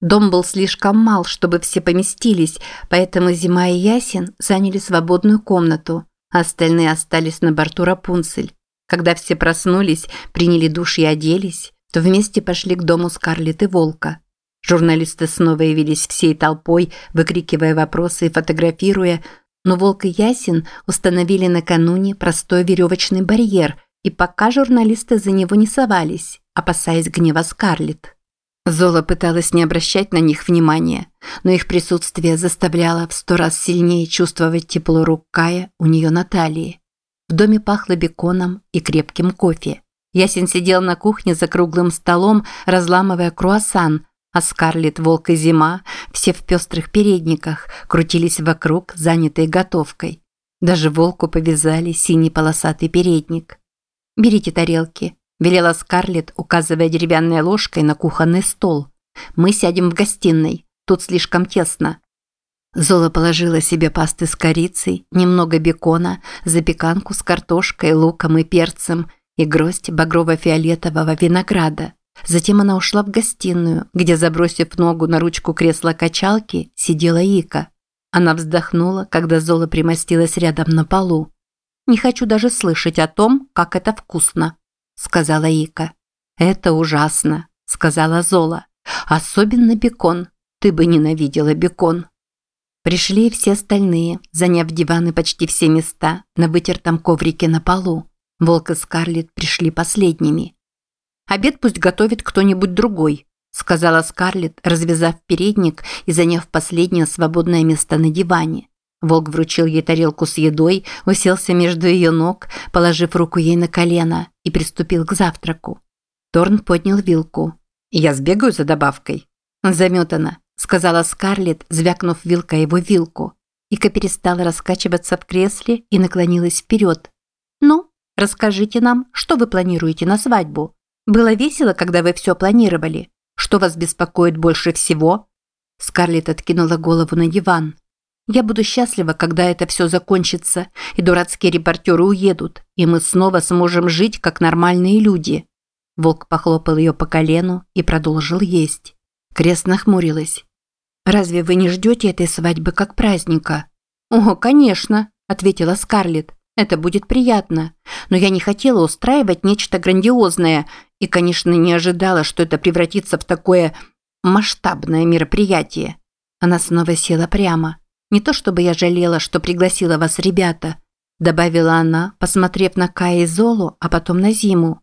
Дом был слишком мал, чтобы все поместились, поэтому Зима и Ясин заняли свободную комнату, а остальные остались на борту Рапунцель. Когда все проснулись, приняли душ и оделись, то вместе пошли к дому Скарлетт и Волка. Журналисты снова явились всей толпой, выкрикивая вопросы и фотографируя, но Волк и Ясин установили накануне простой веревочный барьер, и пока журналисты за него не совались, опасаясь гнева Скарлетт. Зола пыталась не обращать на них внимания, но их присутствие заставляло в сто раз сильнее чувствовать тепло рук Кая у нее на талии. В доме пахло беконом и крепким кофе. Ясен сидел на кухне за круглым столом, разламывая круассан, а Скарлетт, Волк и Зима, все в пестрых передниках, крутились вокруг, занятые готовкой. Даже Волку повязали синий полосатый передник. «Берите тарелки», – велела Скарлетт, указывая деревянной ложкой на кухонный стол. «Мы сядем в гостиной. Тут слишком тесно». Зола положила себе пасты с корицей, немного бекона, запеканку с картошкой, луком и перцем и гроздь багрово-фиолетового винограда. Затем она ушла в гостиную, где, забросив ногу на ручку кресла-качалки, сидела Ика. Она вздохнула, когда Зола примостилась рядом на полу. «Не хочу даже слышать о том, как это вкусно», – сказала Ика. «Это ужасно», – сказала Зола. «Особенно бекон. Ты бы ненавидела бекон». Пришли все остальные, заняв диваны почти все места на вытертом коврике на полу. Волк и Скарлетт пришли последними. Обед пусть готовит кто-нибудь другой», – сказала Скарлетт, развязав передник и заняв последнее свободное место на диване. Волк вручил ей тарелку с едой, уселся между ее ног, положив руку ей на колено и приступил к завтраку. Торн поднял вилку. «Я сбегаю за добавкой». «Заметана», – сказала Скарлетт, звякнув вилкой его вилку. Ика перестала раскачиваться в кресле и наклонилась вперед. «Ну, расскажите нам, что вы планируете на свадьбу?» Было весело, когда вы все планировали. Что вас беспокоит больше всего? Скарлетт откинула голову на диван. Я буду счастлива, когда это все закончится, и дурацкие репортеры уедут, и мы снова сможем жить, как нормальные люди. Волк похлопал ее по колену и продолжил есть. Крест нахмурилась. «Разве вы не ждете этой свадьбы как праздника?» «О, конечно», – ответила Скарлетт. «Это будет приятно. Но я не хотела устраивать нечто грандиозное и, конечно, не ожидала, что это превратится в такое масштабное мероприятие. Она снова села прямо. «Не то чтобы я жалела, что пригласила вас, ребята», добавила она, посмотрев на Кая и Золу, а потом на Зиму.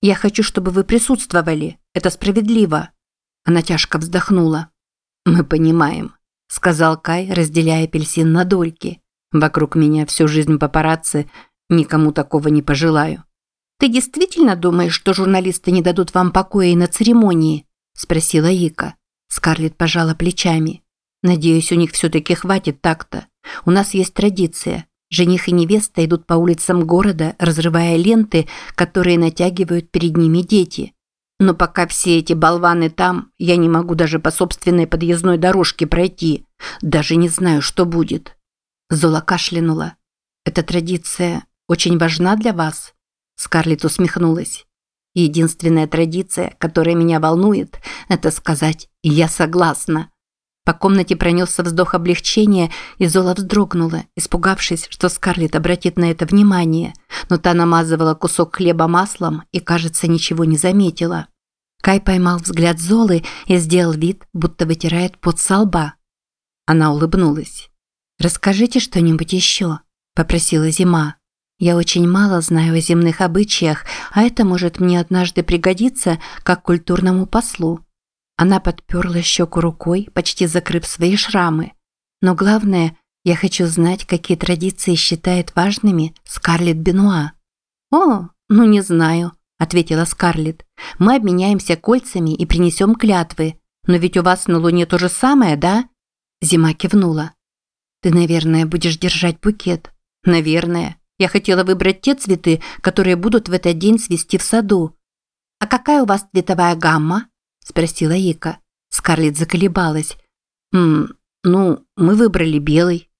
«Я хочу, чтобы вы присутствовали. Это справедливо». Она тяжко вздохнула. «Мы понимаем», – сказал Кай, разделяя апельсин на дольки. «Вокруг меня всю жизнь папарацци, никому такого не пожелаю». «Ты действительно думаешь, что журналисты не дадут вам покоя и на церемонии?» – спросила Ика. Скарлетт пожала плечами. «Надеюсь, у них все-таки хватит так-то. У нас есть традиция. Жених и невеста идут по улицам города, разрывая ленты, которые натягивают перед ними дети. Но пока все эти болваны там, я не могу даже по собственной подъездной дорожке пройти. Даже не знаю, что будет». Зола кашлянула. «Эта традиция очень важна для вас?» Скарлетт усмехнулась. Единственная традиция, которая меня волнует, это сказать «я согласна». По комнате пронесся вздох облегчения, и Зола вздрогнула, испугавшись, что Скарлетт обратит на это внимание, но та намазывала кусок хлеба маслом и, кажется, ничего не заметила. Кай поймал взгляд Золы и сделал вид, будто вытирает пот со лба. Она улыбнулась. «Расскажите что-нибудь еще», – попросила Зима. Я очень мало знаю о земных обычаях, а это может мне однажды пригодиться как культурному послу. Она подперла щеку рукой, почти закрыв свои шрамы. Но главное, я хочу знать, какие традиции считает важными Скарлетт Бенуа. «О, ну не знаю», – ответила Скарлетт. «Мы обменяемся кольцами и принесем клятвы. Но ведь у вас на Луне то же самое, да?» Зима кивнула. «Ты, наверное, будешь держать букет». «Наверное. Я хотела выбрать те цветы, которые будут в этот день цвести в саду. «А какая у вас цветовая гамма?» – спросила Ика. Скарлетт заколебалась. «М ну, мы выбрали белый».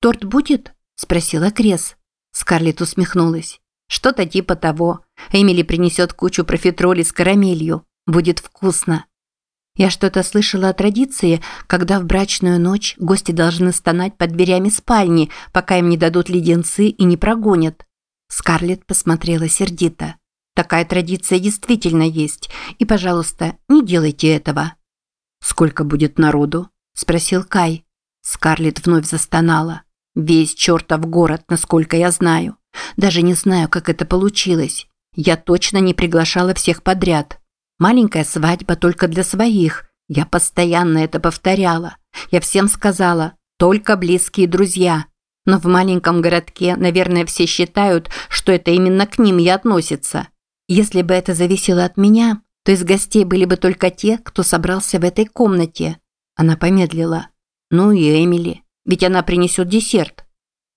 «Торт будет?» – спросила Крес. Скарлетт усмехнулась. «Что-то типа того. Эмили принесет кучу профитроли с карамелью. Будет вкусно». Я что-то слышала о традиции, когда в брачную ночь гости должны стонать под дверями спальни, пока им не дадут леденцы и не прогонят. Скарлетт посмотрела сердито. Такая традиция действительно есть, и, пожалуйста, не делайте этого. Сколько будет народу? спросил Кай. Скарлетт вновь застонала. Весь чертов город, насколько я знаю. Даже не знаю, как это получилось. Я точно не приглашала всех подряд. Маленькая свадьба только для своих. Я постоянно это повторяла. Я всем сказала, только близкие друзья. Но в маленьком городке, наверное, все считают, что это именно к ним и относится. Если бы это зависело от меня, то из гостей были бы только те, кто собрался в этой комнате. Она помедлила. Ну и Эмили, ведь она принесет десерт.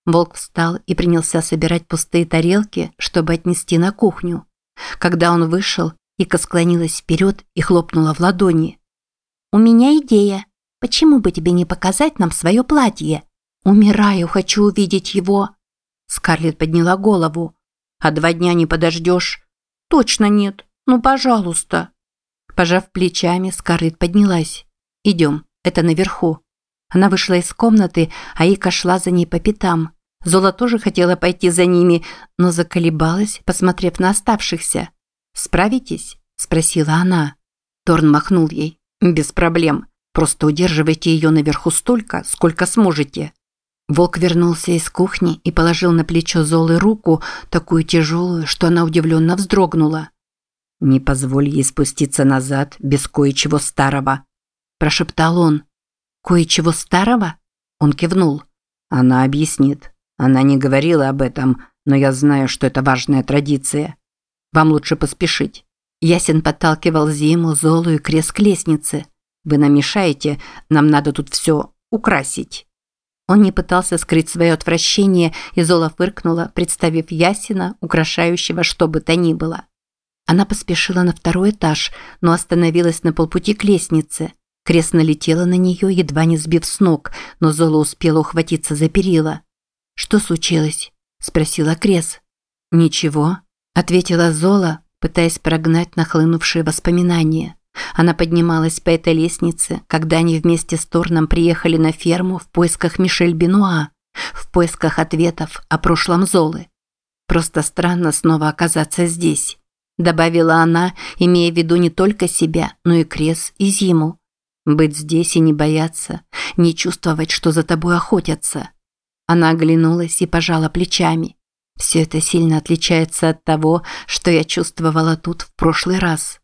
Волк встал и принялся собирать пустые тарелки, чтобы отнести на кухню. Когда он вышел, Ика склонилась вперед и хлопнула в ладони. «У меня идея. Почему бы тебе не показать нам свое платье? Умираю, хочу увидеть его». Скарлетт подняла голову. «А два дня не подождешь?» «Точно нет. Ну, пожалуйста». Пожав плечами, Скарлетт поднялась. «Идем, это наверху». Она вышла из комнаты, а Ика шла за ней по пятам. Зола тоже хотела пойти за ними, но заколебалась, посмотрев на оставшихся. «Справитесь?» – спросила она. Торн махнул ей. «Без проблем. Просто удерживайте ее наверху столько, сколько сможете». Волк вернулся из кухни и положил на плечо Золы руку, такую тяжелую, что она удивленно вздрогнула. «Не позволь ей спуститься назад без кое-чего старого», – прошептал он. «Кое-чего старого?» Он кивнул. «Она объяснит. Она не говорила об этом, но я знаю, что это важная традиция. Вам лучше поспешить. Ясен подталкивал Зиму, Золу и Крес к лестнице. Вы нам мешаете, нам надо тут все украсить. Он не пытался скрыть свое отвращение, и Зола фыркнула, представив Ясина, украшающего что бы то ни было. Она поспешила на второй этаж, но остановилась на полпути к лестнице. Крес налетела на нее, едва не сбив с ног, но Зола успела ухватиться за перила. «Что случилось?» – спросила Крес. «Ничего», ответила Зола, пытаясь прогнать нахлынувшие воспоминания. Она поднималась по этой лестнице, когда они вместе с Торном приехали на ферму в поисках Мишель Бенуа, в поисках ответов о прошлом Золы. Просто странно снова оказаться здесь, добавила она, имея в виду не только себя, но и Крес и Зиму. Быть здесь и не бояться, не чувствовать, что за тобой охотятся. Она оглянулась и пожала плечами. Все это сильно отличается от того, что я чувствовала тут в прошлый раз.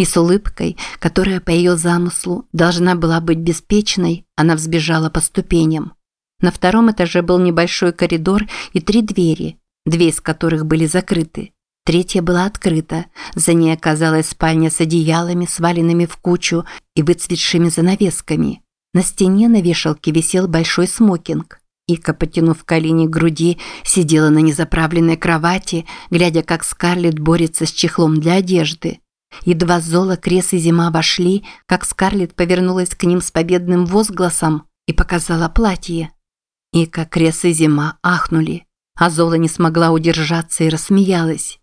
И с улыбкой, которая по ее замыслу должна была быть беспечной, она взбежала по ступеням. На втором этаже был небольшой коридор и три двери, две из которых были закрыты. Третья была открыта, за ней оказалась спальня с одеялами, сваленными в кучу и выцветшими занавесками. На стене на вешалке висел большой смокинг. Ика, потянув колени к груди, сидела на незаправленной кровати, глядя, как Скарлетт борется с чехлом для одежды. Едва Зола, Крес и Зима вошли, как Скарлетт повернулась к ним с победным возгласом и показала платье. Ика, Крес и Зима ахнули, а Зола не смогла удержаться и рассмеялась.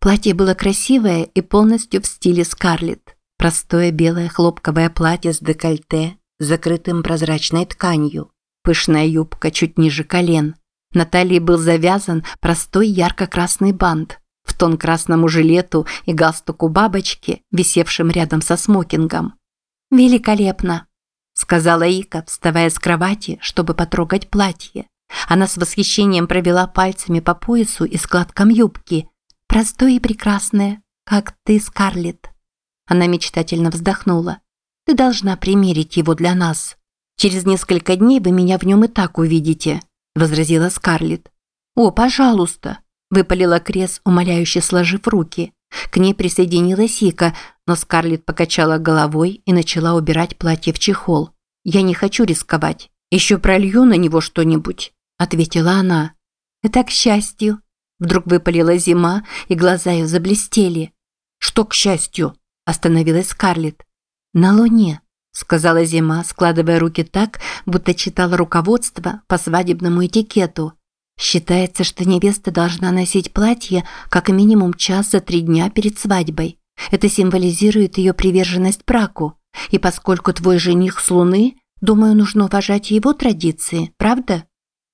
Платье было красивое и полностью в стиле Скарлетт. Простое белое хлопковое платье с декольте, закрытым прозрачной тканью. Пышная юбка чуть ниже колен. На талии был завязан простой ярко-красный бант в тон красному жилету и галстуку бабочки, висевшим рядом со смокингом. «Великолепно!» – сказала Ика, вставая с кровати, чтобы потрогать платье. Она с восхищением провела пальцами по поясу и складкам юбки. «Простое и прекрасное, как ты, Скарлетт». Она мечтательно вздохнула. «Ты должна примерить его для нас». Через несколько дней вы меня в нем и так увидите», – возразила Скарлетт. «О, пожалуйста», – выпалила Крес, умоляюще сложив руки. К ней присоединилась Ика, но Скарлетт покачала головой и начала убирать платье в чехол. «Я не хочу рисковать. Еще пролью на него что-нибудь», – ответила она. «Это к счастью». Вдруг выпалила зима, и глаза ее заблестели. «Что к счастью?» – остановилась Скарлетт. «На луне», сказала Зима, складывая руки так, будто читала руководство по свадебному этикету. Считается, что невеста должна носить платье как минимум час за три дня перед свадьбой. Это символизирует ее приверженность браку. И поскольку твой жених с Луны, думаю, нужно уважать его традиции, правда?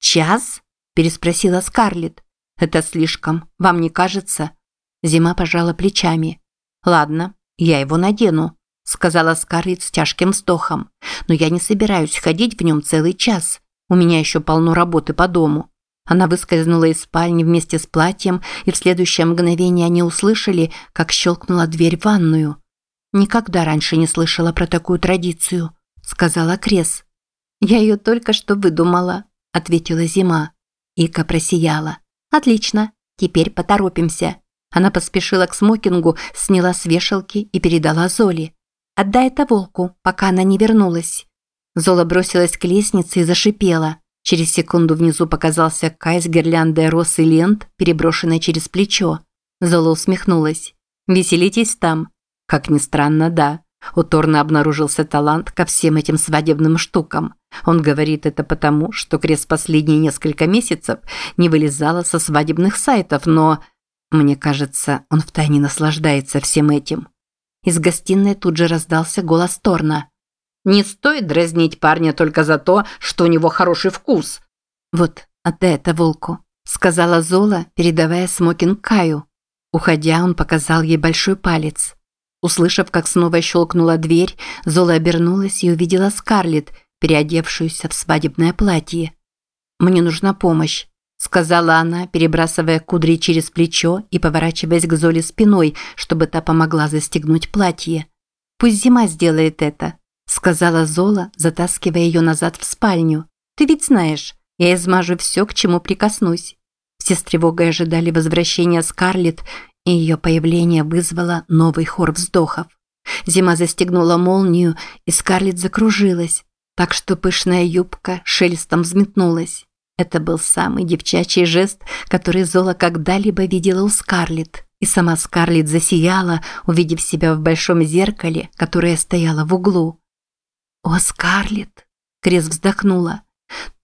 Час? переспросила Скарлетт. Это слишком, вам не кажется? Зима пожала плечами. Ладно, я его надену, сказала Скарлетт с тяжким вздохом. Но я не собираюсь ходить в нем целый час. У меня еще полно работы по дому. Она выскользнула из спальни вместе с платьем, и в следующее мгновение они услышали, как щелкнула дверь в ванную. «Никогда раньше не слышала про такую традицию», – сказала Крес. «Я ее только что выдумала», – ответила Зима. Ика просияла. «Отлично, теперь поторопимся». Она поспешила к смокингу, сняла с вешалки и передала Золе. «Отдай это волку, пока она не вернулась». Зола бросилась к лестнице и зашипела. Через секунду внизу показался Кай с гирляндой роз и лент, переброшенной через плечо. Зола усмехнулась. «Веселитесь там?» Как ни странно, да. У Торна обнаружился талант ко всем этим свадебным штукам. Он говорит это потому, что Крес последние несколько месяцев не вылезала со свадебных сайтов, но... Мне кажется, он втайне наслаждается всем этим. Из гостиной тут же раздался голос Торна. Не стоит дразнить парня только за то, что у него хороший вкус. Вот, отдай это волку, сказала Зола, передавая смокинг Каю. Уходя, он показал ей большой палец. Услышав, как снова щелкнула дверь, Зола обернулась и увидела Скарлетт, переодевшуюся в свадебное платье. «Мне нужна помощь», – сказала она, перебрасывая кудри через плечо и поворачиваясь к Золе спиной, чтобы та помогла застегнуть платье. «Пусть зима сделает это», сказала Зола, затаскивая ее назад в спальню. Ты ведь знаешь, я измажу все, к чему прикоснусь. Все с тревогой ожидали возвращения Скарлетт, и ее появление вызвало новый хор вздохов. Зима застегнула молнию, и Скарлетт закружилась, так что пышная юбка шелестом взметнулась. Это был самый девчачий жест, который Зола когда-либо видела у Скарлетт. И сама Скарлетт засияла, увидев себя в большом зеркале, которое стояло в углу. «О, Скарлетт!» – Крес вздохнула.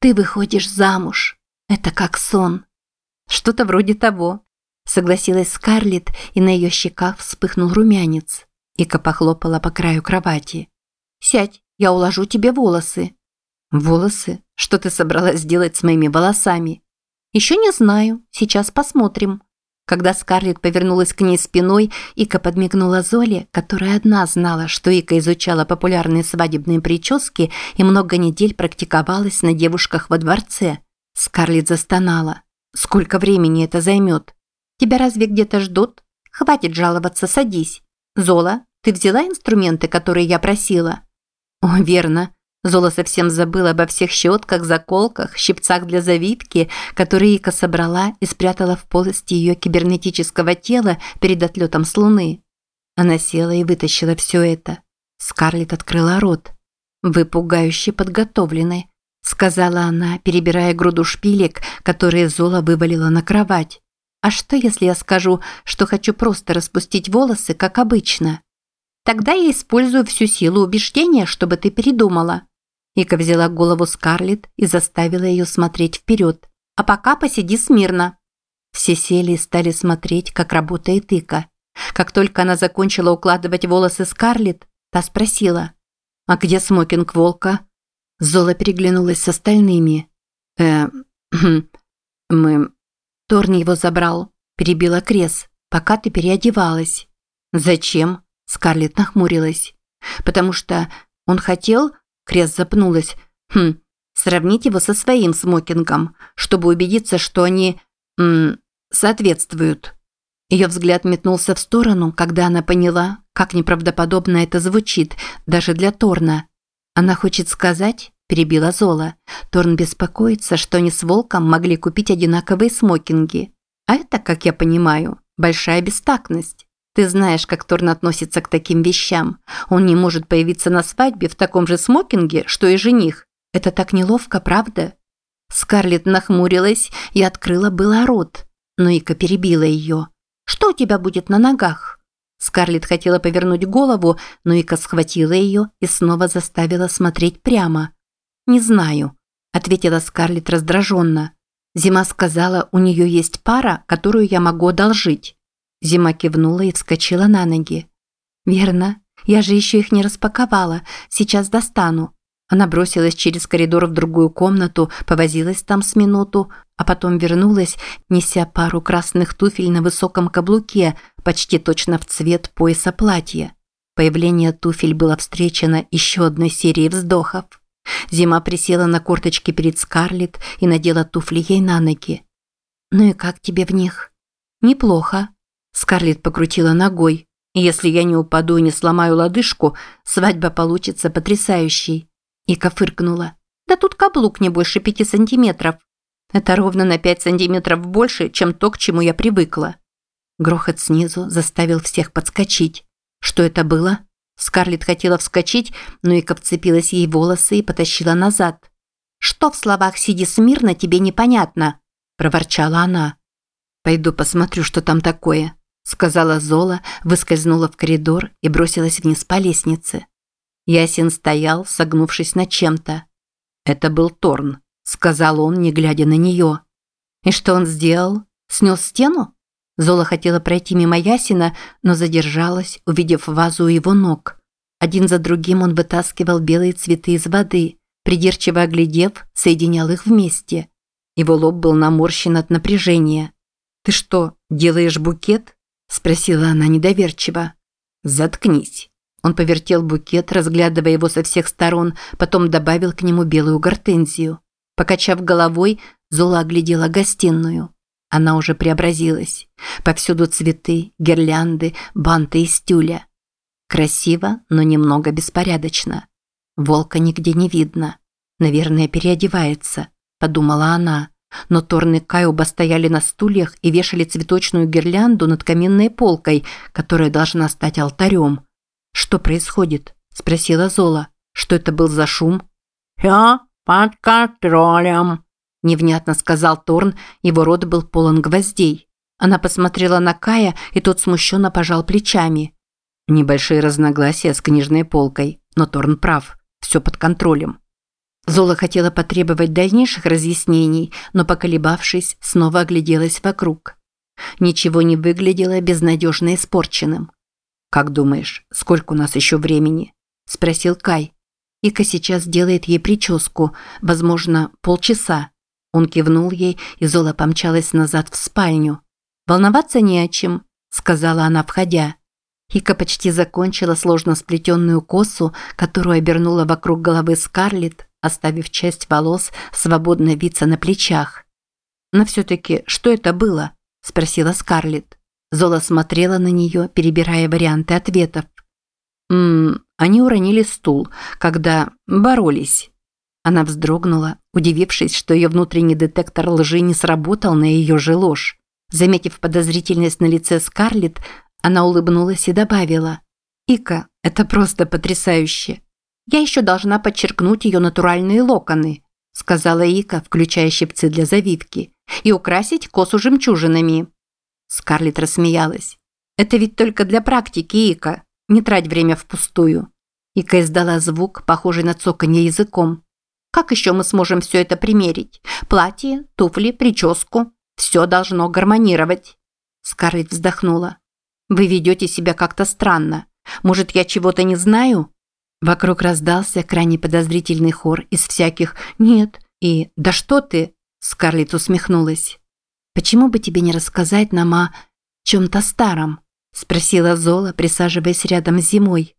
«Ты выходишь замуж. Это как сон». «Что-то вроде того», – согласилась Скарлетт, и на ее щеках вспыхнул румянец. Ика похлопала по краю кровати. «Сядь, я уложу тебе волосы». «Волосы? Что ты собралась сделать с моими волосами?» «Еще не знаю. Сейчас посмотрим». Когда Скарлетт повернулась к ней спиной, Ика подмигнула Золе, которая одна знала, что Ика изучала популярные свадебные прически и много недель практиковалась на девушках во дворце. Скарлетт застонала. «Сколько времени это займет? Тебя разве где-то ждут? Хватит жаловаться, садись. Зола, ты взяла инструменты, которые я просила?» «О, верно. Зола совсем забыла обо всех щетках, заколках, щипцах для завитки, которые Ика собрала и спрятала в полости ее кибернетического тела перед отлетом с Луны. Она села и вытащила все это. Скарлетт открыла рот. «Вы пугающе подготовлены», – сказала она, перебирая груду шпилек, которые Зола вывалила на кровать. «А что, если я скажу, что хочу просто распустить волосы, как обычно?» «Тогда я использую всю силу убеждения, чтобы ты передумала», Ика взяла голову Скарлетт и заставила ее смотреть вперед. «А пока посиди смирно». Все сели и стали смотреть, как работает Ика. Как только она закончила укладывать волосы Скарлетт, та спросила, «А где смокинг волка?» Зола переглянулась с остальными. «Э, мы...» Торни его забрал, перебила Крес, пока ты переодевалась. «Зачем?» Скарлетт нахмурилась. «Потому что он хотел, Крес запнулась. Хм, сравнить его со своим смокингом, чтобы убедиться, что они... М, соответствуют. Ее взгляд метнулся в сторону, когда она поняла, как неправдоподобно это звучит, даже для Торна. Она хочет сказать, перебила Зола, Торн беспокоится, что они с Волком могли купить одинаковые смокинги. А это, как я понимаю, большая бестактность. Ты знаешь, как Торн относится к таким вещам. Он не может появиться на свадьбе в таком же смокинге, что и жених. Это так неловко, правда? Скарлетт нахмурилась и открыла было рот, но Ика перебила ее. «Что у тебя будет на ногах?» Скарлетт хотела повернуть голову, но Ика схватила ее и снова заставила смотреть прямо. «Не знаю», – ответила Скарлетт раздраженно. Зима сказала, у нее есть пара, которую я могу одолжить. Зима кивнула и вскочила на ноги. «Верно. Я же еще их не распаковала. Сейчас достану». Она бросилась через коридор в другую комнату, повозилась там с минуту, а потом вернулась, неся пару красных туфель на высоком каблуке, почти точно в цвет пояса платья. Появление туфель было встречено еще одной серией вздохов. Зима присела на корточки перед Скарлетт и надела туфли ей на ноги. «Ну и как тебе в них?» «Неплохо». Скарлетт покрутила ногой. «Если я не упаду и не сломаю лодыжку, свадьба получится потрясающей». Ика фыркнула. «Да тут каблук не больше пяти сантиметров. Это ровно на пять сантиметров больше, чем то, к чему я привыкла». Грохот снизу заставил всех подскочить. Что это было? Скарлетт хотела вскочить, но Ика вцепилась ей волосы и потащила назад. «Что в словах «сиди смирно» тебе непонятно?» – проворчала она. «Пойду посмотрю, что там такое», – сказала Зола, выскользнула в коридор и бросилась вниз по лестнице. Ясин стоял, согнувшись над чем-то. «Это был Торн», – сказал он, не глядя на нее. «И что он сделал? Снес стену?» Зола хотела пройти мимо Ясина, но задержалась, увидев вазу у его ног. Один за другим он вытаскивал белые цветы из воды, придирчиво оглядев, соединял их вместе. Его лоб был наморщен от напряжения. «Ты что, делаешь букет?» – спросила она недоверчиво. «Заткнись». Он повертел букет, разглядывая его со всех сторон, потом добавил к нему белую гортензию. Покачав головой, Зола оглядела гостиную. Она уже преобразилась. Повсюду цветы, гирлянды, банты из тюля. Красиво, но немного беспорядочно. Волка нигде не видно. Наверное, переодевается, подумала она. Но Торн и Кай оба стояли на стульях и вешали цветочную гирлянду над каминной полкой, которая должна стать алтарем. «Что происходит?» – спросила Зола. «Что это был за шум?» «Я под контролем», невнятно сказал Торн, его рот был полон гвоздей. Она посмотрела на Кая, и тот смущенно пожал плечами. Небольшие разногласия с книжной полкой, но Торн прав, все под контролем. Зола хотела потребовать дальнейших разъяснений, но, поколебавшись, снова огляделась вокруг. Ничего не выглядело безнадежно испорченным. «Как думаешь, сколько у нас еще времени?» – спросил Кай. Ика сейчас делает ей прическу, возможно, полчаса. Он кивнул ей, и Зола помчалась назад в спальню. «Волноваться не о чем», – сказала она, входя. Ика почти закончила сложно сплетенную косу, которую обернула вокруг головы Скарлетт, оставив часть волос свободно виться на плечах. «Но все-таки, что это было?» – спросила Скарлетт. Зола смотрела на нее, перебирая варианты ответов. «Ммм, они уронили стул, когда боролись». Она вздрогнула, удивившись, что ее внутренний детектор лжи не сработал на ее же ложь. Заметив подозрительность на лице Скарлетт, она улыбнулась и добавила. «Ика, это просто потрясающе. Я еще должна подчеркнуть ее натуральные локоны», сказала Ика, включая щипцы для завивки, и украсить косу жемчужинами. Скарлетт рассмеялась. «Это ведь только для практики, Ика. Не трать время впустую». Ика издала звук, похожий на цоканье языком. Как еще мы сможем все это примерить? Платье, туфли, прическу. Все должно гармонировать. Скарлетт вздохнула. Вы ведете себя как-то странно. Может, я чего-то не знаю? Вокруг раздался крайне подозрительный хор из всяких «нет» и «да что ты?» Скарлетт усмехнулась. «Почему бы тебе не рассказать нам о чем-то старом?» спросила Зола, присаживаясь рядом с зимой.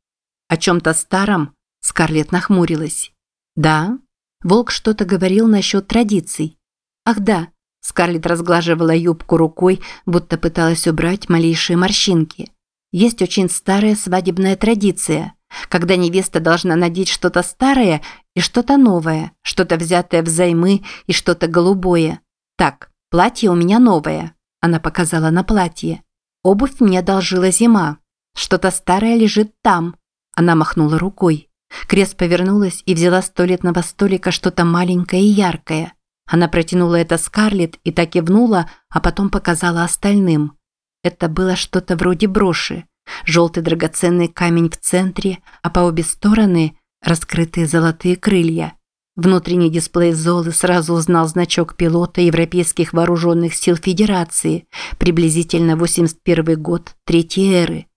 «О чем-то старом?» Скарлетт нахмурилась. «Да, Волк что-то говорил насчет традиций. Ах да, Скарлетт разглаживала юбку рукой, будто пыталась убрать малейшие морщинки. Есть очень старая свадебная традиция, когда невеста должна надеть что-то старое и что-то новое, что-то взятое взаймы и что-то голубое. Так, платье у меня новое. Она показала на платье. Обувь мне одолжила зима. Что-то старое лежит там. Она махнула рукой. Крест повернулась и взяла с туалетного столика что-то маленькое и яркое. Она протянула это Скарлетт и так кивнула, а потом показала остальным. Это было что-то вроде броши. Желтый драгоценный камень в центре, а по обе стороны раскрытые золотые крылья. Внутренний дисплей Золы сразу узнал значок пилота Европейских вооруженных сил Федерации, приблизительно 81 год Третьей эры.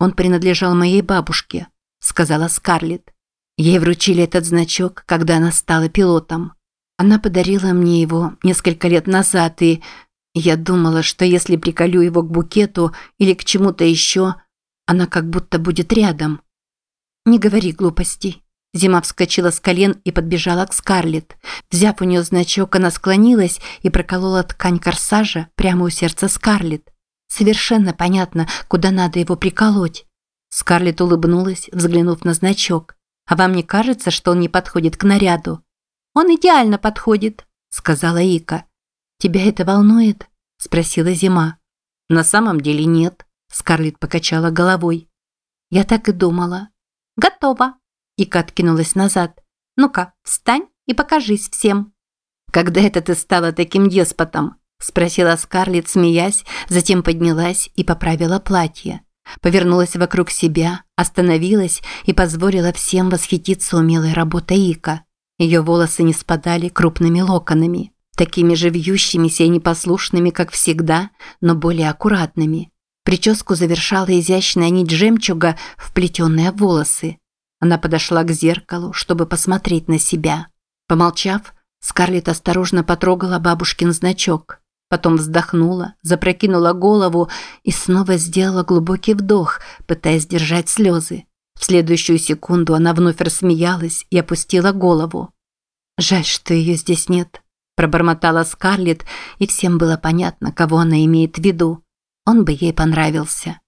Он принадлежал моей бабушке, сказала Скарлетт. Ей вручили этот значок, когда она стала пилотом. Она подарила мне его несколько лет назад, и я думала, что если приколю его к букету или к чему-то еще, она как будто будет рядом. Не говори глупостей. Зима вскочила с колен и подбежала к Скарлетт. Взяв у нее значок, она склонилась и проколола ткань корсажа прямо у сердца Скарлетт. Совершенно понятно, куда надо его приколоть. Скарлетт улыбнулась, взглянув на значок. «А вам не кажется, что он не подходит к наряду?» «Он идеально подходит», – сказала Ика. «Тебя это волнует?» – спросила Зима. «На самом деле нет», – Скарлетт покачала головой. «Я так и думала». «Готово», – Ика откинулась назад. «Ну-ка, встань и покажись всем». «Когда это ты стала таким деспотом?» – спросила Скарлетт, смеясь, затем поднялась и поправила платье. Повернулась вокруг себя, остановилась и позволила всем восхититься умелой работой Ика. Ее волосы не спадали крупными локонами, такими же вьющимися и непослушными, как всегда, но более аккуратными. Прическу завершала изящная нить жемчуга, вплетенная в волосы. Она подошла к зеркалу, чтобы посмотреть на себя. Помолчав, Скарлетт осторожно потрогала бабушкин значок. Потом вздохнула, запрокинула голову и снова сделала глубокий вдох, пытаясь держать слезы. В следующую секунду она вновь рассмеялась и опустила голову. «Жаль, что ее здесь нет», – пробормотала Скарлетт, и всем было понятно, кого она имеет в виду. Он бы ей понравился.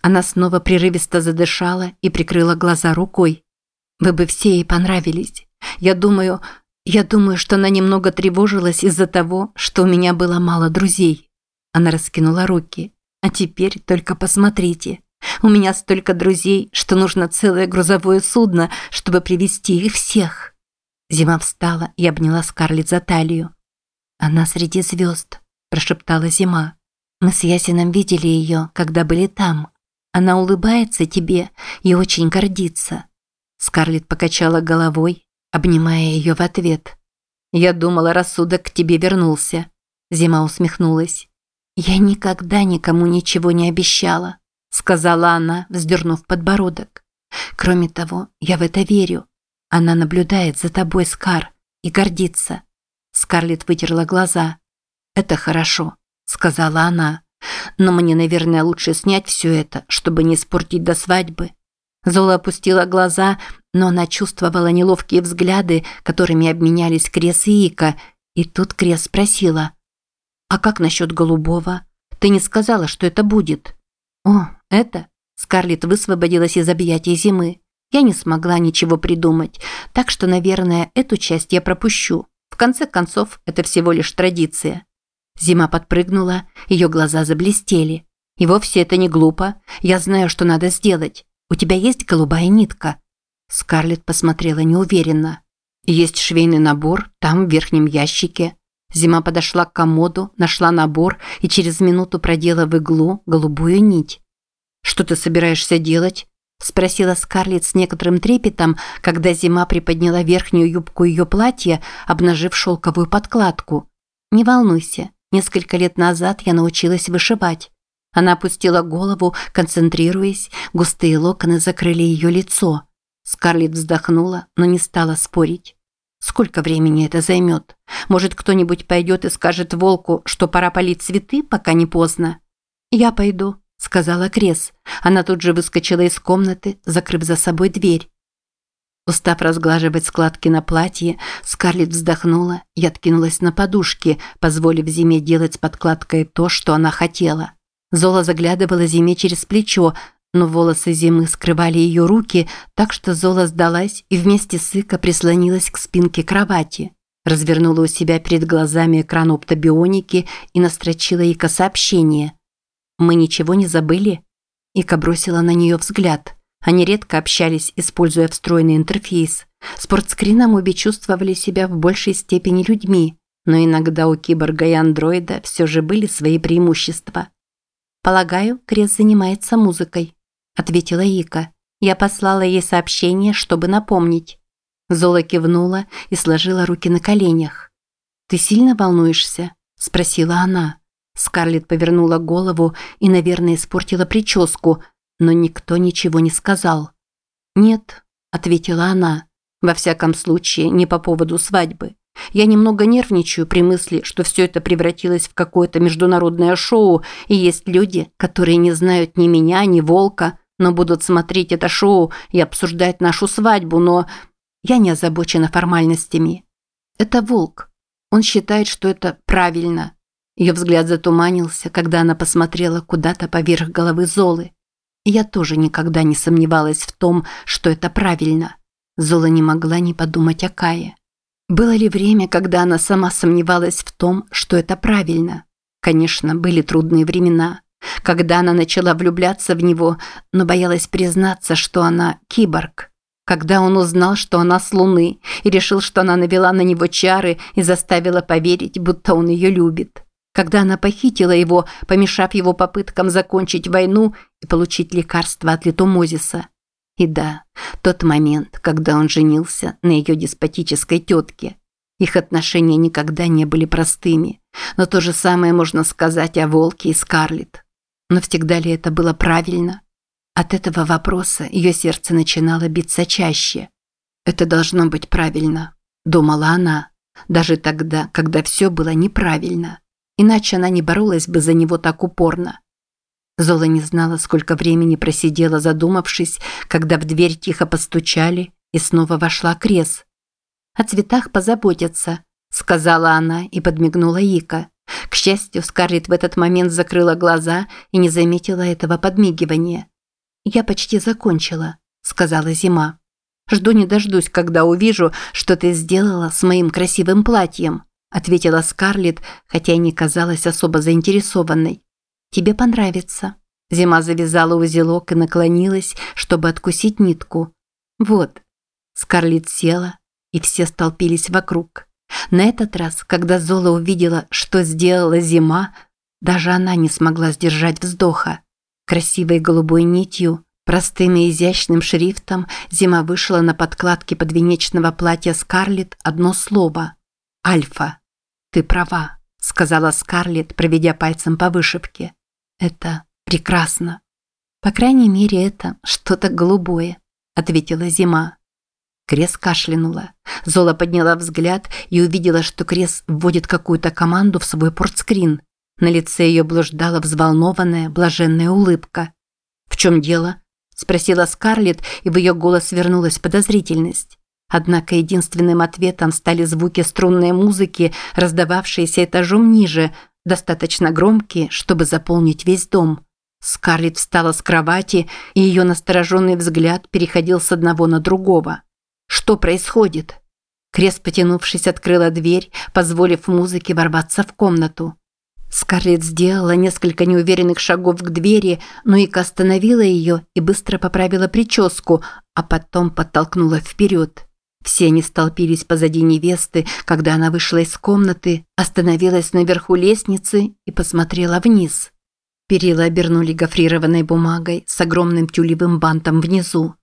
Она снова прерывисто задышала и прикрыла глаза рукой. «Вы бы все ей понравились. Я думаю, я думаю, что она немного тревожилась из-за того, что у меня было мало друзей. Она раскинула руки. А теперь только посмотрите. У меня столько друзей, что нужно целое грузовое судно, чтобы привести их всех. Зима встала и обняла Скарлетт за талию. Она среди звезд, прошептала Зима. Мы с Ясином видели ее, когда были там. Она улыбается тебе и очень гордится. Скарлетт покачала головой обнимая ее в ответ. «Я думала, рассудок к тебе вернулся». Зима усмехнулась. «Я никогда никому ничего не обещала», сказала она, вздернув подбородок. «Кроме того, я в это верю. Она наблюдает за тобой, Скар, и гордится». Скарлетт вытерла глаза. «Это хорошо», сказала она. «Но мне, наверное, лучше снять все это, чтобы не испортить до свадьбы». Зола опустила глаза, но она чувствовала неловкие взгляды, которыми обменялись Крес и Ика, и тут Крес спросила. «А как насчет голубого? Ты не сказала, что это будет?» «О, это?» Скарлетт высвободилась из объятий зимы. Я не смогла ничего придумать, так что, наверное, эту часть я пропущу. В конце концов, это всего лишь традиция. Зима подпрыгнула, ее глаза заблестели. И вовсе это не глупо. Я знаю, что надо сделать. У тебя есть голубая нитка? Скарлетт посмотрела неуверенно. «Есть швейный набор, там, в верхнем ящике». Зима подошла к комоду, нашла набор и через минуту продела в иглу голубую нить. «Что ты собираешься делать?» – спросила Скарлетт с некоторым трепетом, когда Зима приподняла верхнюю юбку ее платья, обнажив шелковую подкладку. «Не волнуйся, несколько лет назад я научилась вышивать». Она опустила голову, концентрируясь, густые локоны закрыли ее лицо. Скарлетт вздохнула, но не стала спорить. Сколько времени это займет? Может, кто-нибудь пойдет и скажет волку, что пора полить цветы, пока не поздно? Я пойду, сказала Крес. Она тут же выскочила из комнаты, закрыв за собой дверь. Устав разглаживать складки на платье, Скарлетт вздохнула и откинулась на подушке, позволив Зиме делать с подкладкой то, что она хотела. Зола заглядывала Зиме через плечо, но волосы зимы скрывали ее руки, так что Зола сдалась и вместе с Ика прислонилась к спинке кровати. Развернула у себя перед глазами экран оптобионики и настрочила Ика сообщение. «Мы ничего не забыли?» Ика бросила на нее взгляд. Они редко общались, используя встроенный интерфейс. Спортскрином обе чувствовали себя в большей степени людьми, но иногда у киборга и андроида все же были свои преимущества. Полагаю, Крес занимается музыкой ответила Ика. Я послала ей сообщение, чтобы напомнить. Зола кивнула и сложила руки на коленях. «Ты сильно волнуешься?» – спросила она. Скарлетт повернула голову и, наверное, испортила прическу. Но никто ничего не сказал. «Нет», – ответила она, – «во всяком случае, не по поводу свадьбы. Я немного нервничаю при мысли, что все это превратилось в какое-то международное шоу, и есть люди, которые не знают ни меня, ни Волка, но будут смотреть это шоу и обсуждать нашу свадьбу, но я не озабочена формальностями. Это Волк. Он считает, что это правильно. Ее взгляд затуманился, когда она посмотрела куда-то поверх головы Золы. Я тоже никогда не сомневалась в том, что это правильно. Зола не могла не подумать о Кае. Было ли время, когда она сама сомневалась в том, что это правильно? Конечно, были трудные времена. Когда она начала влюбляться в него, но боялась признаться, что она киборг. Когда он узнал, что она с Луны, и решил, что она навела на него чары и заставила поверить, будто он ее любит. Когда она похитила его, помешав его попыткам закончить войну и получить лекарство от литомозиса. И да, тот момент, когда он женился на ее деспотической тетке. Их отношения никогда не были простыми, но то же самое можно сказать о Волке и Скарлетт. Но всегда ли это было правильно? От этого вопроса ее сердце начинало биться чаще. «Это должно быть правильно», – думала она, даже тогда, когда все было неправильно. Иначе она не боролась бы за него так упорно. Зола не знала, сколько времени просидела, задумавшись, когда в дверь тихо постучали, и снова вошла Крес. «О цветах позаботятся», – сказала она и подмигнула Ика. К счастью, Скарлетт в этот момент закрыла глаза и не заметила этого подмигивания. «Я почти закончила», – сказала Зима. «Жду не дождусь, когда увижу, что ты сделала с моим красивым платьем», – ответила Скарлетт, хотя и не казалась особо заинтересованной. Тебе понравится». Зима завязала узелок и наклонилась, чтобы откусить нитку. «Вот». Скарлетт села, и все столпились вокруг. На этот раз, когда Зола увидела, что сделала зима, даже она не смогла сдержать вздоха. Красивой голубой нитью, простым и изящным шрифтом зима вышла на подкладке подвенечного платья Скарлетт одно слово – «Альфа». «Ты права», – сказала Скарлетт, проведя пальцем по вышивке. Это прекрасно. По крайней мере, это что-то голубое, ответила Зима. Крес кашлянула. Зола подняла взгляд и увидела, что Крес вводит какую-то команду в свой портскрин. На лице ее блуждала взволнованная, блаженная улыбка. «В чем дело?» – спросила Скарлетт, и в ее голос вернулась подозрительность. Однако единственным ответом стали звуки струнной музыки, раздававшиеся этажом ниже, достаточно громкие, чтобы заполнить весь дом. Скарлетт встала с кровати, и ее настороженный взгляд переходил с одного на другого. Что происходит? Крест, потянувшись, открыла дверь, позволив музыке ворваться в комнату. Скарлетт сделала несколько неуверенных шагов к двери, но Ика остановила ее и быстро поправила прическу, а потом подтолкнула вперед. Все они столпились позади невесты, когда она вышла из комнаты, остановилась наверху лестницы и посмотрела вниз. Перила обернули гофрированной бумагой с огромным тюлевым бантом внизу.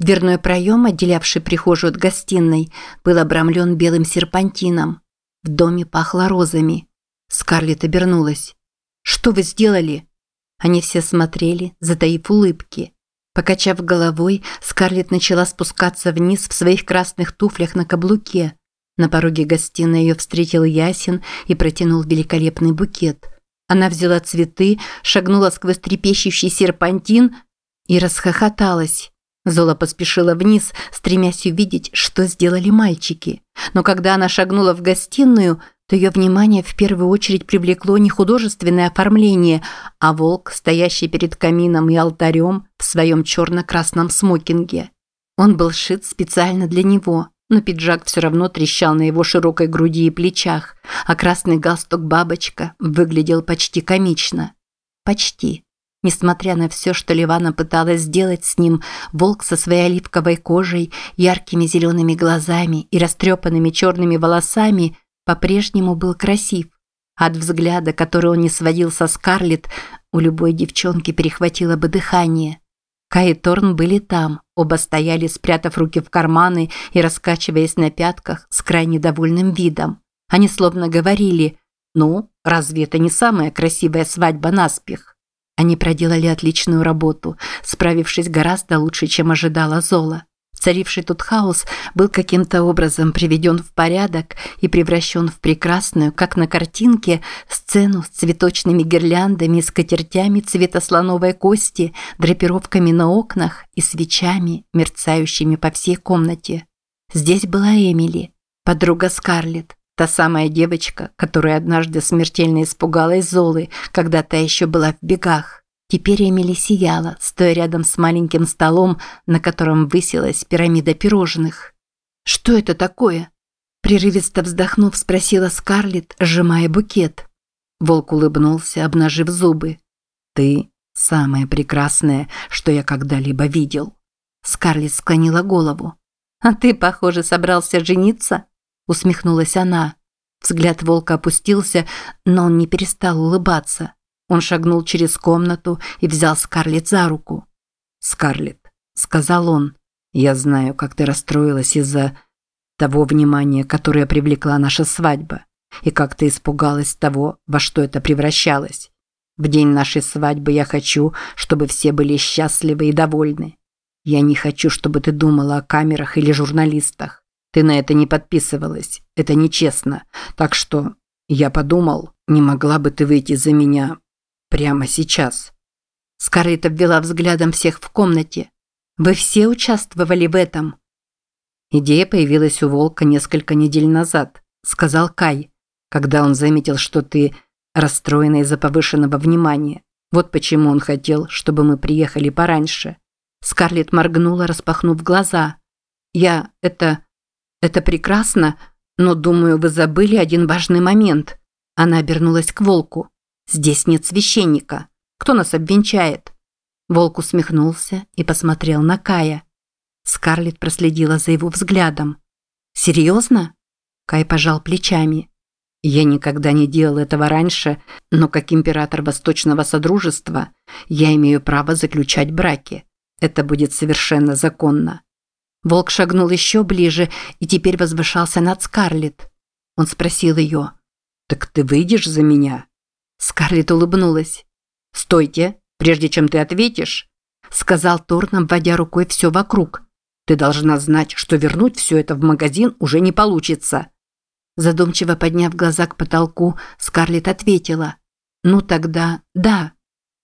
Дверной проем, отделявший прихожую от гостиной, был обрамлен белым серпантином. В доме пахло розами. Скарлетт обернулась. «Что вы сделали?» Они все смотрели, затаив улыбки. Покачав головой, Скарлетт начала спускаться вниз в своих красных туфлях на каблуке. На пороге гостиной ее встретил Ясин и протянул великолепный букет. Она взяла цветы, шагнула сквозь трепещущий серпантин и расхохоталась. Зола поспешила вниз, стремясь увидеть, что сделали мальчики. Но когда она шагнула в гостиную – то ее внимание в первую очередь привлекло не художественное оформление, а волк, стоящий перед камином и алтарем в своем черно-красном смокинге. Он был шит специально для него, но пиджак все равно трещал на его широкой груди и плечах, а красный галстук-бабочка выглядел почти комично. Почти. Несмотря на все, что Ливана пыталась сделать с ним, волк со своей оливковой кожей, яркими зелеными глазами и растрепанными черными волосами – по-прежнему был красив. От взгляда, который он не сводил со Скарлетт, у любой девчонки перехватило бы дыхание. Кай и Торн были там, оба стояли, спрятав руки в карманы и раскачиваясь на пятках с крайне довольным видом. Они словно говорили «Ну, разве это не самая красивая свадьба наспех?» Они проделали отличную работу, справившись гораздо лучше, чем ожидала Зола. Царивший тут хаос был каким-то образом приведен в порядок и превращен в прекрасную, как на картинке, сцену с цветочными гирляндами и скатертями цвета слоновой кости, драпировками на окнах и свечами, мерцающими по всей комнате. Здесь была Эмили, подруга Скарлетт, та самая девочка, которая однажды смертельно испугалась Золы, когда та еще была в бегах. Теперь Эмили сияла, стоя рядом с маленьким столом, на котором высилась пирамида пирожных. «Что это такое?» Прерывисто вздохнув, спросила Скарлетт, сжимая букет. Волк улыбнулся, обнажив зубы. «Ты самое прекрасное, что я когда-либо видел». Скарлетт склонила голову. «А ты, похоже, собрался жениться?» Усмехнулась она. Взгляд волка опустился, но он не перестал улыбаться. Он шагнул через комнату и взял Скарлетт за руку. «Скарлетт», – сказал он, – «я знаю, как ты расстроилась из-за того внимания, которое привлекла наша свадьба, и как ты испугалась того, во что это превращалось. В день нашей свадьбы я хочу, чтобы все были счастливы и довольны. Я не хочу, чтобы ты думала о камерах или журналистах. Ты на это не подписывалась, это нечестно. Так что я подумал, не могла бы ты выйти за меня Прямо сейчас. Скарлетт обвела взглядом всех в комнате. Вы все участвовали в этом? Идея появилась у Волка несколько недель назад, сказал Кай, когда он заметил, что ты расстроена из-за повышенного внимания. Вот почему он хотел, чтобы мы приехали пораньше. Скарлетт моргнула, распахнув глаза. Я это это прекрасно, но думаю, вы забыли один важный момент. Она обернулась к Волку. Здесь нет священника. Кто нас обвенчает?» Волк усмехнулся и посмотрел на Кая. Скарлетт проследила за его взглядом. «Серьезно?» Кай пожал плечами. «Я никогда не делал этого раньше, но как император Восточного Содружества я имею право заключать браки. Это будет совершенно законно». Волк шагнул еще ближе и теперь возвышался над Скарлетт. Он спросил ее, «Так ты выйдешь за меня?» Скарлетт улыбнулась. «Стойте, прежде чем ты ответишь», – сказал Торн, обводя рукой все вокруг. «Ты должна знать, что вернуть все это в магазин уже не получится». Задумчиво подняв глаза к потолку, Скарлетт ответила. «Ну тогда, да,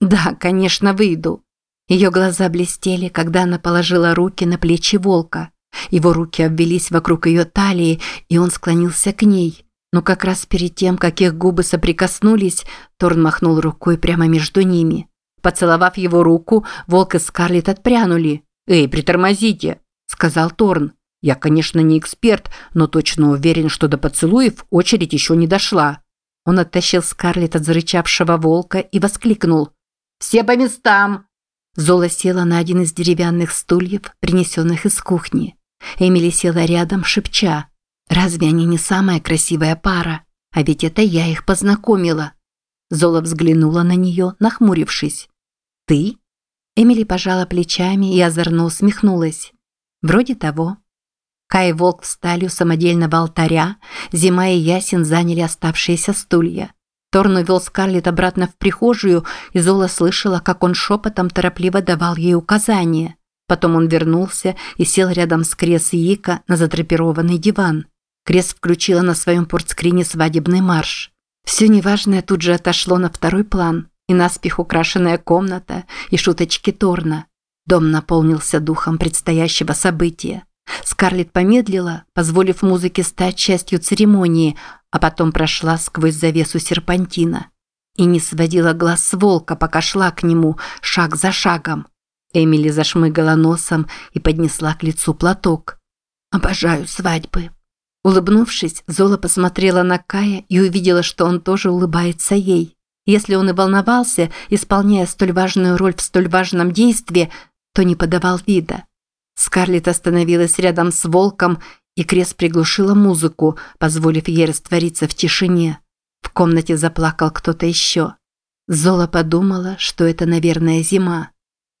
да, конечно, выйду». Ее глаза блестели, когда она положила руки на плечи волка. Его руки обвелись вокруг ее талии, и он склонился к ней. Но как раз перед тем, как их губы соприкоснулись, Торн махнул рукой прямо между ними. Поцеловав его руку, Волк и Скарлетт отпрянули. «Эй, притормозите!» – сказал Торн. «Я, конечно, не эксперт, но точно уверен, что до поцелуев очередь еще не дошла». Он оттащил Скарлетт от зарычавшего волка и воскликнул. «Все по местам!» Зола села на один из деревянных стульев, принесенных из кухни. Эмили села рядом, шепча. Разве они не самая красивая пара? А ведь это я их познакомила. Зола взглянула на нее, нахмурившись. Ты? Эмили пожала плечами и озорно усмехнулась. Вроде того. Кай и Волк встали у самодельного алтаря, Зима и Ясен заняли оставшиеся стулья. Торн увел Скарлетт обратно в прихожую, и Зола слышала, как он шепотом торопливо давал ей указания. Потом он вернулся и сел рядом с Крес Ика на задрапированный диван. Крес включила на своем портскрине свадебный марш. Все неважное тут же отошло на второй план, и наспех украшенная комната, и шуточки Торна. Дом наполнился духом предстоящего события. Скарлетт помедлила, позволив музыке стать частью церемонии, а потом прошла сквозь завесу серпантина. И не сводила глаз с волка, пока шла к нему, шаг за шагом. Эмили зашмыгала носом и поднесла к лицу платок. «Обожаю свадьбы», Улыбнувшись, Зола посмотрела на Кая и увидела, что он тоже улыбается ей. Если он и волновался, исполняя столь важную роль в столь важном действии, то не подавал вида. Скарлетт остановилась рядом с волком, и Крес приглушила музыку, позволив ей раствориться в тишине. В комнате заплакал кто-то еще. Зола подумала, что это, наверное, зима.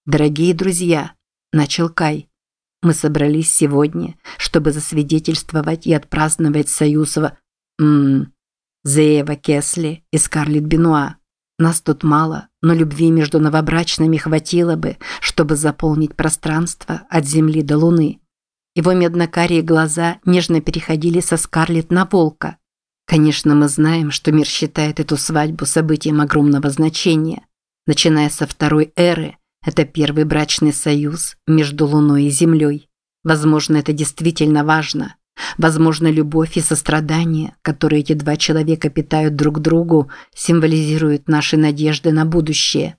«Дорогие друзья», – начал Кай, мы собрались сегодня, чтобы засвидетельствовать и отпраздновать союз в... Ммм... Зеева Кесли и Скарлетт Бенуа. Нас тут мало, но любви между новобрачными хватило бы, чтобы заполнить пространство от Земли до Луны. Его меднокарие глаза нежно переходили со Скарлетт на волка. Конечно, мы знаем, что мир считает эту свадьбу событием огромного значения. Начиная со второй эры, это первый брачный союз между Луной и Землей. Возможно, это действительно важно. Возможно, любовь и сострадание, которые эти два человека питают друг другу, символизируют наши надежды на будущее.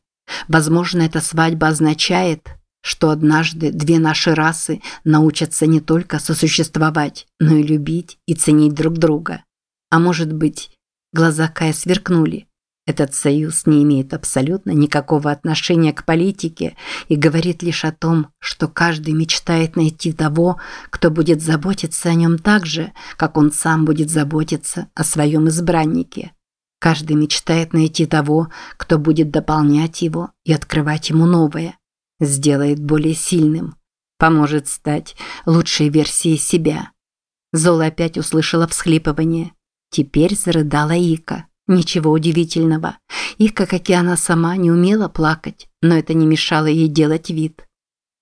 Возможно, эта свадьба означает, что однажды две наши расы научатся не только сосуществовать, но и любить и ценить друг друга. А может быть, глаза Кая сверкнули. Этот союз не имеет абсолютно никакого отношения к политике и говорит лишь о том, что каждый мечтает найти того, кто будет заботиться о нем так же, как он сам будет заботиться о своем избраннике. Каждый мечтает найти того, кто будет дополнять его и открывать ему новое сделает более сильным, поможет стать лучшей версией себя. Зола опять услышала всхлипывание. Теперь зарыдала Ика. Ничего удивительного. Ика, как и сама, не умела плакать, но это не мешало ей делать вид.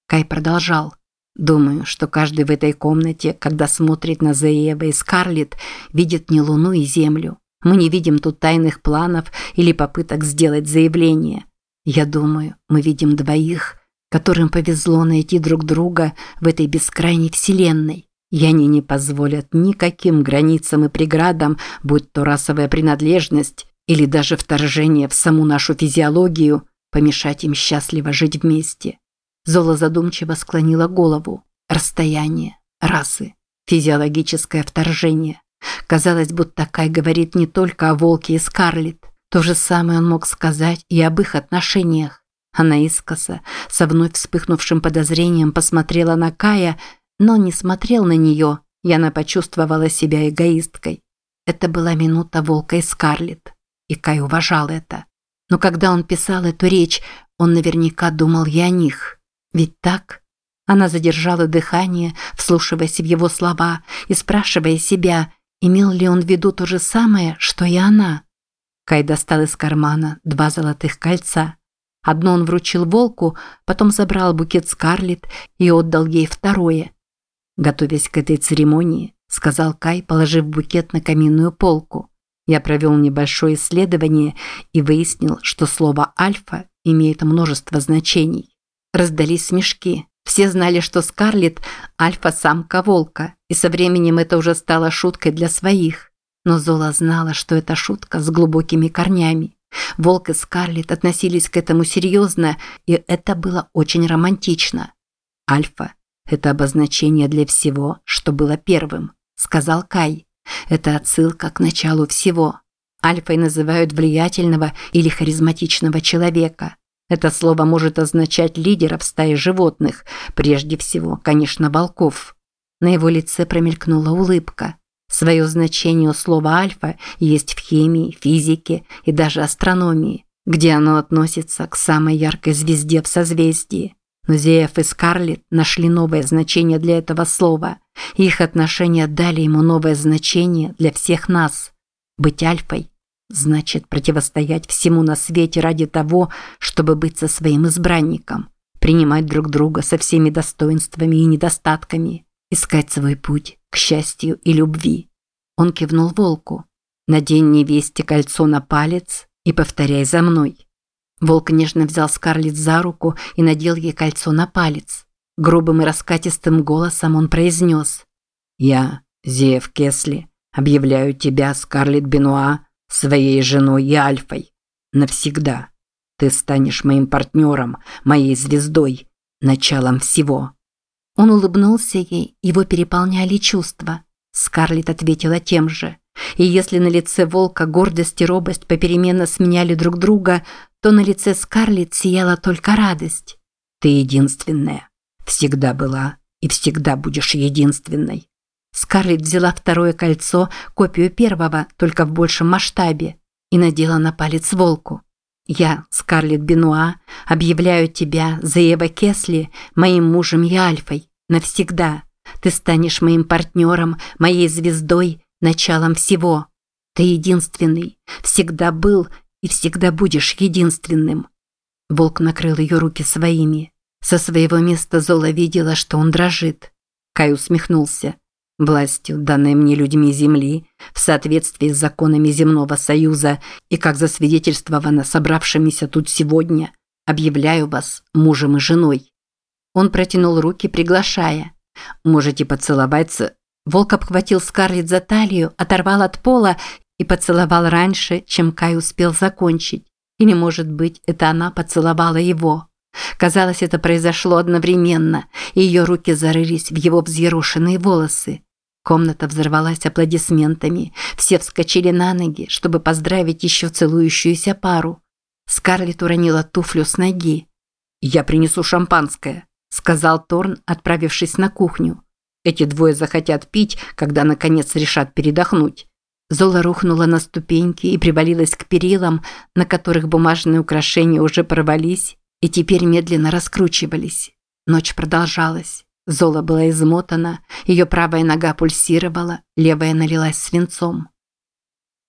Кай продолжал. Думаю, что каждый в этой комнате, когда смотрит на Заева и Скарлетт, видит не Луну и Землю. Мы не видим тут тайных планов или попыток сделать заявление. Я думаю, мы видим двоих, которым повезло найти друг друга в этой бескрайней вселенной. И они не позволят никаким границам и преградам, будь то расовая принадлежность или даже вторжение в саму нашу физиологию, помешать им счастливо жить вместе. Зола задумчиво склонила голову. Расстояние, расы, физиологическое вторжение. Казалось, будто Кай говорит не только о Волке и Скарлетт. То же самое он мог сказать и об их отношениях. Она искоса, со вновь вспыхнувшим подозрением посмотрела на Кая, но не смотрел на нее, и она почувствовала себя эгоисткой. Это была минута волка и Скарлетт, и Кай уважал это. Но когда он писал эту речь, он наверняка думал и о них. Ведь так? Она задержала дыхание, вслушиваясь в его слова и спрашивая себя, имел ли он в виду то же самое, что и она. Кай достал из кармана два золотых кольца – Одно он вручил волку, потом забрал букет Скарлетт и отдал ей второе. Готовясь к этой церемонии, сказал Кай, положив букет на каминную полку. Я провел небольшое исследование и выяснил, что слово «альфа» имеет множество значений. Раздались смешки. Все знали, что Скарлетт – альфа-самка волка, и со временем это уже стало шуткой для своих. Но Зола знала, что это шутка с глубокими корнями. Волк и Скарлетт относились к этому серьезно, и это было очень романтично. «Альфа – это обозначение для всего, что было первым», – сказал Кай. «Это отсылка к началу всего. Альфой называют влиятельного или харизматичного человека. Это слово может означать лидера в стае животных, прежде всего, конечно, волков». На его лице промелькнула улыбка. Свое значение у слова «альфа» есть в химии, физике и даже астрономии, где оно относится к самой яркой звезде в созвездии. Но Зеев и Скарлетт нашли новое значение для этого слова, их отношения дали ему новое значение для всех нас. Быть альфой значит противостоять всему на свете ради того, чтобы быть со своим избранником, принимать друг друга со всеми достоинствами и недостатками, искать свой путь к счастью и любви. Он кивнул волку. «Надень невесте кольцо на палец и повторяй за мной». Волк нежно взял Скарлетт за руку и надел ей кольцо на палец. Грубым и раскатистым голосом он произнес. «Я, Зеев Кесли, объявляю тебя, Скарлетт Бенуа, своей женой и Альфой. Навсегда. Ты станешь моим партнером, моей звездой, началом всего». Он улыбнулся ей, его переполняли чувства. Скарлетт ответила тем же. И если на лице волка гордость и робость попеременно сменяли друг друга, то на лице Скарлетт сияла только радость. «Ты единственная. Всегда была и всегда будешь единственной». Скарлетт взяла второе кольцо, копию первого, только в большем масштабе, и надела на палец волку. «Я, Скарлетт Бенуа, объявляю тебя, Заева Кесли, моим мужем и Альфой, навсегда. Ты станешь моим партнером, моей звездой, началом всего. Ты единственный, всегда был и всегда будешь единственным. Волк накрыл ее руки своими. Со своего места Зола видела, что он дрожит. Кай усмехнулся. Властью, данной мне людьми Земли, в соответствии с законами Земного Союза и как засвидетельствовано собравшимися тут сегодня, объявляю вас мужем и женой. Он протянул руки, приглашая. Можете поцеловаться. Волк обхватил Скарлетт за талию, оторвал от пола и поцеловал раньше, чем Кай успел закончить. Или, может быть, это она поцеловала его. Казалось, это произошло одновременно, и ее руки зарылись в его взъерошенные волосы. Комната взорвалась аплодисментами. Все вскочили на ноги, чтобы поздравить еще целующуюся пару. Скарлетт уронила туфлю с ноги. «Я принесу шампанское», – сказал Торн, отправившись на кухню. «Эти двое захотят пить, когда, наконец, решат передохнуть». Зола рухнула на ступеньки и привалилась к перилам, на которых бумажные украшения уже порвались и теперь медленно раскручивались. Ночь продолжалась. Зола была измотана, ее правая нога пульсировала, левая налилась свинцом.